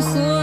so